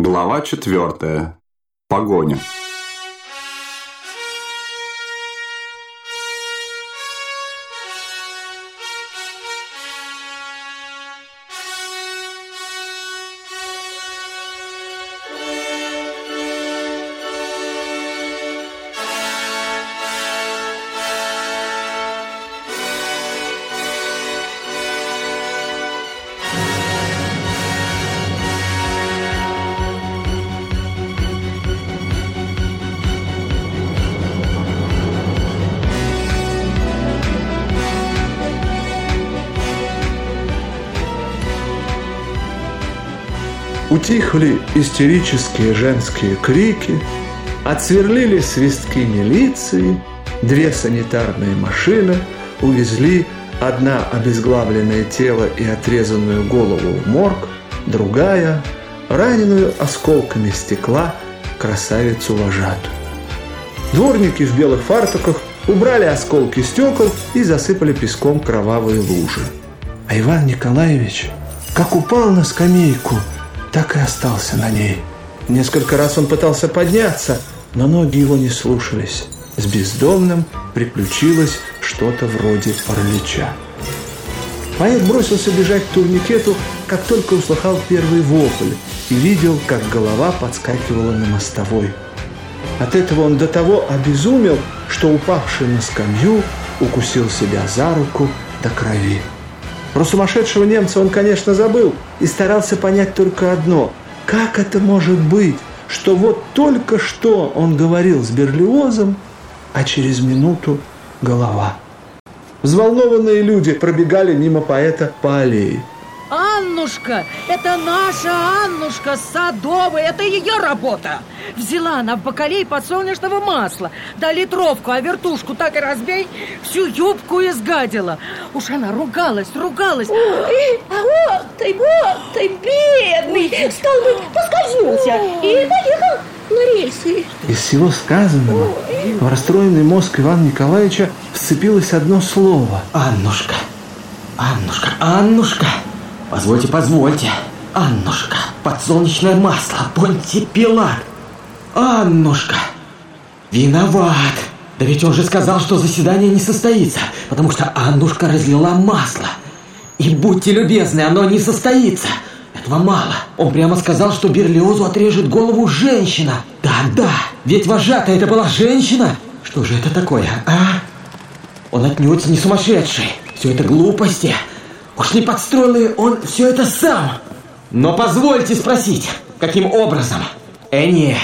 Глава четвертая. Погоня. Утихли истерические женские крики, отсверлили свистки милиции, две санитарные машины увезли одна обезглавленное тело и отрезанную голову в морг, другая – раненую осколками стекла красавицу вожатую. Дворники в белых фартуках убрали осколки стекол и засыпали песком кровавые лужи. А Иван Николаевич, как упал на скамейку – так и остался на ней. Несколько раз он пытался подняться, но ноги его не слушались. С бездомным приключилось что-то вроде паралича. Поэт бросился бежать к турникету, как только услыхал первый вопль и видел, как голова подскакивала на мостовой. От этого он до того обезумел, что, упавший на скамью, укусил себя за руку до крови. Про сумасшедшего немца он, конечно, забыл и старался понять только одно. Как это может быть, что вот только что он говорил с Берлиозом, а через минуту голова. Взволнованные люди пробегали мимо поэта по аллее. Аннушка, это наша Аннушка Садовая, это ее работа. Взяла она в бакалей подсолнечного масла, да литровку, а вертушку так и разбей, всю юбку изгадила. Уж она ругалась, ругалась. Ой, а вот ты, вот ты, бедный, стал быть, поскользнулся и поехал на рельсы. Из всего сказанного в расстроенный мозг Ивана Николаевича вцепилось одно слово. Аннушка, Аннушка, Аннушка. Позвольте, позвольте. Аннушка, подсолнечное масло, Понти Пилат. Аннушка, виноват. Да ведь он же сказал, что заседание не состоится, потому что Аннушка разлила масло. И будьте любезны, оно не состоится. Этого мало. Он прямо сказал, что Берлиозу отрежет голову женщина. Да-да, ведь вожатая это была женщина. Что же это такое, а? Он отнюдь не сумасшедший. Все это глупости. Уж не подстроил ли он все это сам? Но позвольте спросить, каким образом? Э, нет,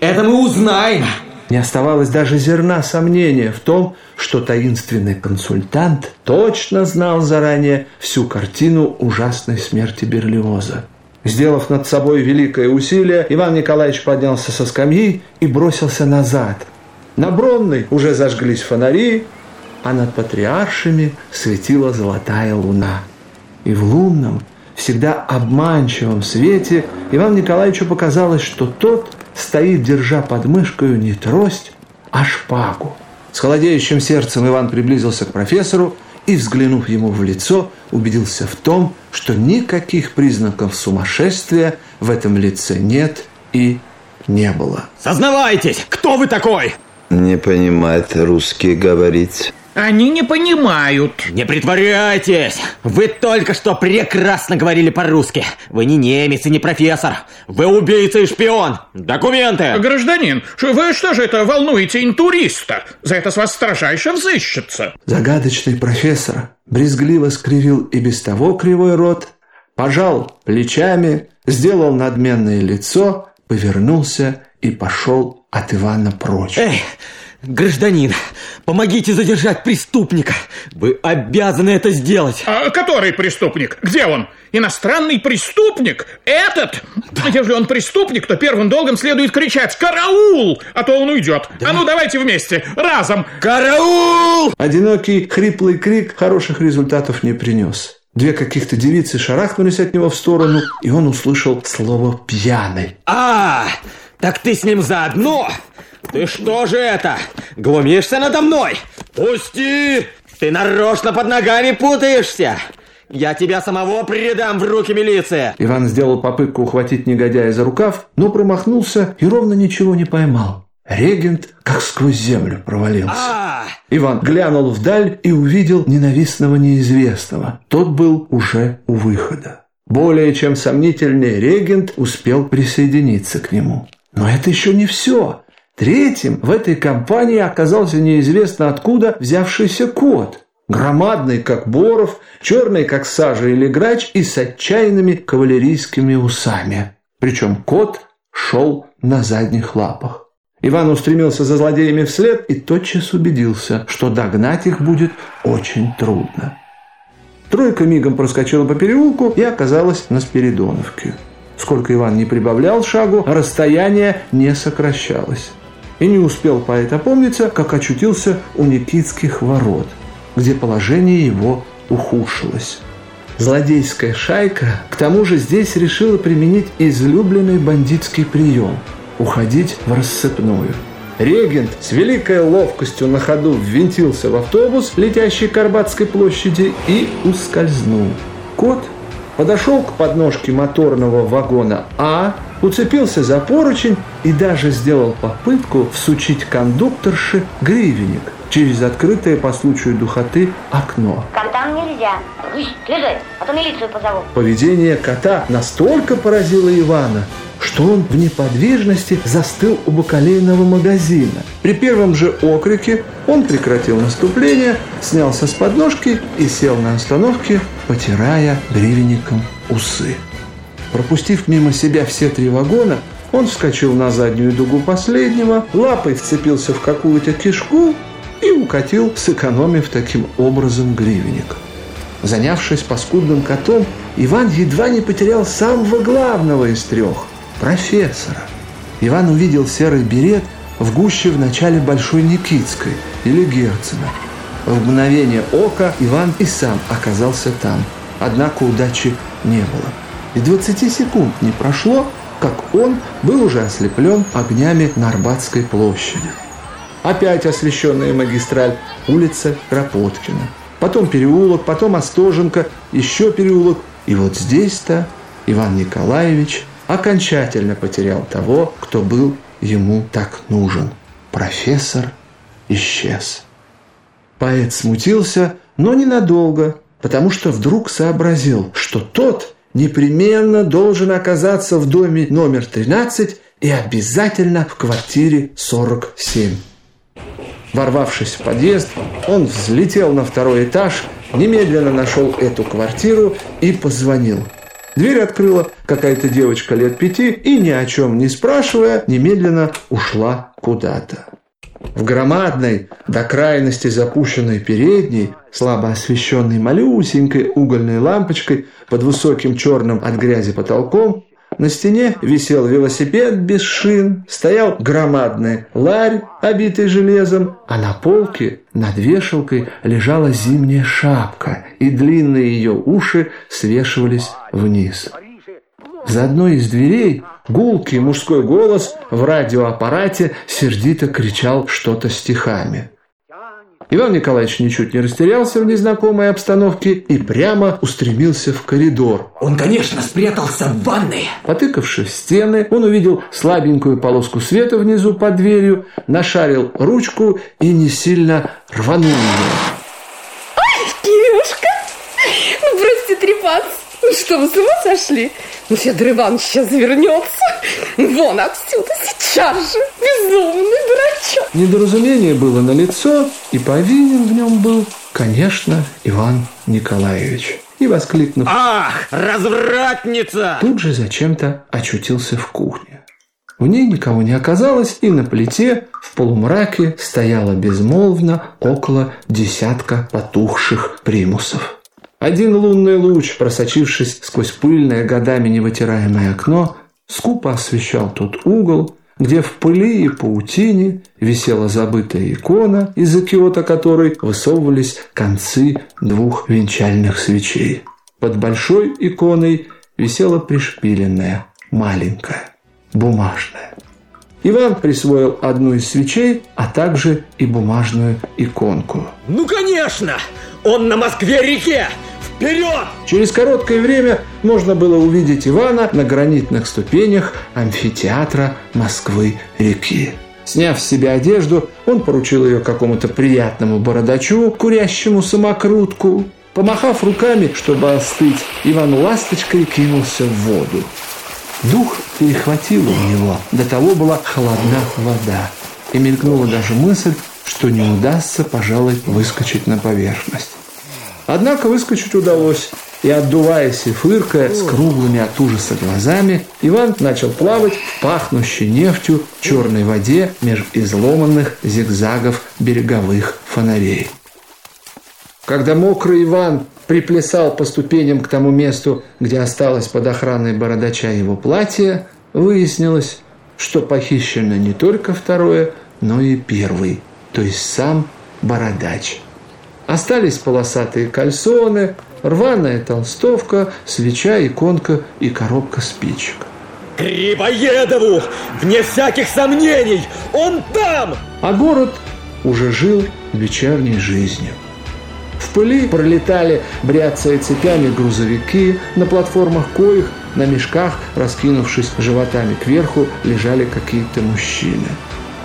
это мы узнаем. Не оставалось даже зерна сомнения в том, что таинственный консультант точно знал заранее всю картину ужасной смерти Берлиоза. Сделав над собой великое усилие, Иван Николаевич поднялся со скамьи и бросился назад. На Бронной уже зажглись фонари, а над патриаршими светила золотая луна. И в лунном, всегда обманчивом свете Ивану Николаевичу показалось, что тот стоит, держа под мышкой не трость, а шпагу. С холодеющим сердцем Иван приблизился к профессору и, взглянув ему в лицо, убедился в том, что никаких признаков сумасшествия в этом лице нет и не было. Сознавайтесь, кто вы такой? Не понимает русский говорить. Они не понимают. Не притворяйтесь! Вы только что прекрасно говорили по-русски. Вы не немец и не профессор. Вы убийца и шпион. Документы! Гражданин, вы что же это волнуете интуриста? За это с вас строжайше взыщется. Загадочный профессор брезгливо скривил и без того кривой рот, пожал плечами, сделал надменное лицо, повернулся и пошел от Ивана прочь. Эй, гражданин, помогите задержать преступника. Вы обязаны это сделать. А который преступник? Где он? Иностранный преступник? Этот? Да. Если он преступник, то первым долгом следует кричать «Караул!», а то он уйдет. Да. А ну давайте вместе, разом. Караул! Одинокий хриплый крик хороших результатов не принес. Две каких-то девицы шарахнулись от него в сторону, и он услышал слово «пьяный». А, так ты с ним заодно? Ты что же это? Глумишься надо мной? Пусти! Ты нарочно под ногами путаешься. Я тебя самого предам в руки милиции! Иван сделал попытку ухватить негодяя за рукав, но промахнулся и ровно ничего не поймал. Регент как сквозь землю провалился. А! Иван глянул вдаль и увидел ненавистного неизвестного. Тот был уже у выхода. Более чем сомнительный регент успел присоединиться к нему. Но это еще не все. Третьим в этой компании оказался неизвестно откуда взявшийся кот. Громадный, как Боров, черный, как сажа или грач, и с отчаянными кавалерийскими усами. Причем кот шел на задних лапах. Иван устремился за злодеями вслед и тотчас убедился, что догнать их будет очень трудно. Тройка мигом проскочила по переулку и оказалась на Спиридоновке. Сколько Иван не прибавлял шагу, расстояние не сокращалось. И не успел поэт опомниться, как очутился у Никитских ворот, где положение его ухудшилось. Злодейская шайка, к тому же, здесь решила применить излюбленный бандитский прием – уходить в рассыпную. Регент с великой ловкостью на ходу ввинтился в автобус, летящий к Арбатской площади, и ускользнул. Кот подошел к подножке моторного вагона А, уцепился за поручень и даже сделал попытку всучить кондукторше гривенник через открытое по случаю духоты окно. Котам нельзя. Слезай, а то милицию позову. Поведение кота настолько поразило Ивана, что он в неподвижности застыл у бакалейного магазина. При первом же окрике он прекратил наступление, снялся с подножки и сел на остановке, потирая гривенником усы. Пропустив мимо себя все три вагона, он вскочил на заднюю дугу последнего, лапой вцепился в какую-то кишку и укатил, сэкономив таким образом гривенник. Занявшись паскудным котом, Иван едва не потерял самого главного из трех – профессора. Иван увидел серый берет в гуще в начале Большой Никитской или Герцена. В мгновение ока Иван и сам оказался там, однако удачи не было. И 20 секунд не прошло, как он был уже ослеплен огнями на Арбатской площади. Опять освещенная магистраль, улица Кропоткина. Потом переулок, потом Остоженко, еще переулок. И вот здесь-то Иван Николаевич окончательно потерял того, кто был ему так нужен. Профессор исчез. Поэт смутился, но ненадолго, потому что вдруг сообразил, что тот непременно должен оказаться в доме номер 13 и обязательно в квартире 47. Ворвавшись в подъезд, он взлетел на второй этаж, немедленно нашел эту квартиру и позвонил. Дверь открыла какая-то девочка лет пяти и, ни о чем не спрашивая, немедленно ушла куда-то. В громадной, до крайности запущенной передней, слабо освещенной малюсенькой угольной лампочкой под высоким черным от грязи потолком, на стене висел велосипед без шин, стоял громадный ларь, обитый железом, а на полке над вешалкой лежала зимняя шапка, и длинные ее уши свешивались вниз. За одной из дверей гулкий мужской голос в радиоаппарате сердито кричал что-то стихами. Иван Николаевич ничуть не растерялся в незнакомой обстановке и прямо устремился в коридор. Он, конечно, спрятался в ванной. Потыкавшись в стены, он увидел слабенькую полоску света внизу под дверью, нашарил ручку и не сильно рванул ее. Ну что, вы с ума сошли? Ну, Федор Иванович сейчас вернется. Вон отсюда, сейчас же. Безумный дурачок. Недоразумение было налицо, и повинен в нем был, конечно, Иван Николаевич. И, воскликнув Ах, развратница! тут же зачем-то очутился в кухне. В ней никого не оказалось, и на плите в полумраке стояло безмолвно около десятка потухших примусов. Один лунный луч, просочившись сквозь пыльное годами невытираемое окно, скупо освещал тот угол, где в пыли и паутине висела забытая икона, из-за киота которой высовывались концы двух венчальных свечей. Под большой иконой висела пришпиленная, маленькая, бумажная. Иван присвоил одну из свечей, а также и бумажную иконку. Ну, конечно! Он на Москве-реке! Вперед! Через короткое время можно было увидеть Ивана на гранитных ступенях амфитеатра Москвы-реки. Сняв с себя одежду, он поручил ее какому-то приятному бородачу, курящему самокрутку. Помахав руками, чтобы остыть, Иван ласточкой кинулся в воду. Дух перехватил у него, до того была холодна вода. И мелькнула даже мысль, что не удастся, пожалуй, выскочить на поверхность. Однако выскочить удалось. И отдуваясь и фыркая с круглыми от ужаса глазами, Иван начал плавать в пахнущей нефтью черной воде меж изломанных зигзагов береговых фонарей. Когда мокрый Иван приплясал по ступеням к тому месту, где осталось под охраной бородача его платье, выяснилось, что похищено не только второе, но и первый, то есть сам бородач. Остались полосатые кальсоны, рваная толстовка, свеча, иконка и коробка спичек. Грибоедову! Вне всяких сомнений! Он там! А город уже жил вечерней жизнью. В пыли пролетали, бряцая цепями, грузовики, на платформах коих, на мешках, раскинувшись животами кверху, лежали какие-то мужчины.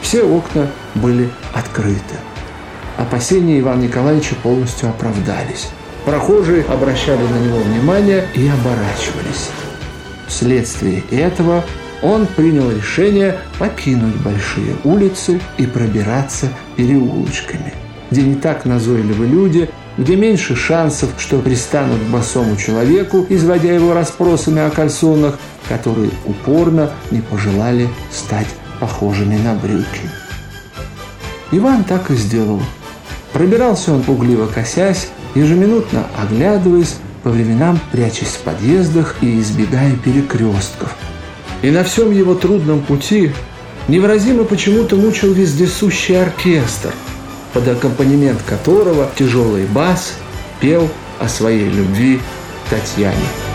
Все окна были открыты. Опасения Ивана Николаевича полностью оправдались. Прохожие обращали на него внимание и оборачивались. Вследствие этого он принял решение покинуть большие улицы и пробираться переулочками, где не так назойливы люди, где меньше шансов, что пристанут к босому человеку, изводя его расспросами о кальсонах, которые упорно не пожелали стать похожими на брюки. Иван так и сделал. Пробирался он пугливо косясь, ежеминутно оглядываясь, по временам прячась в подъездах и избегая перекрестков. И на всем его трудном пути невыразимо почему-то мучил вездесущий оркестр, под аккомпанемент которого тяжелый бас пел о своей любви Татьяне.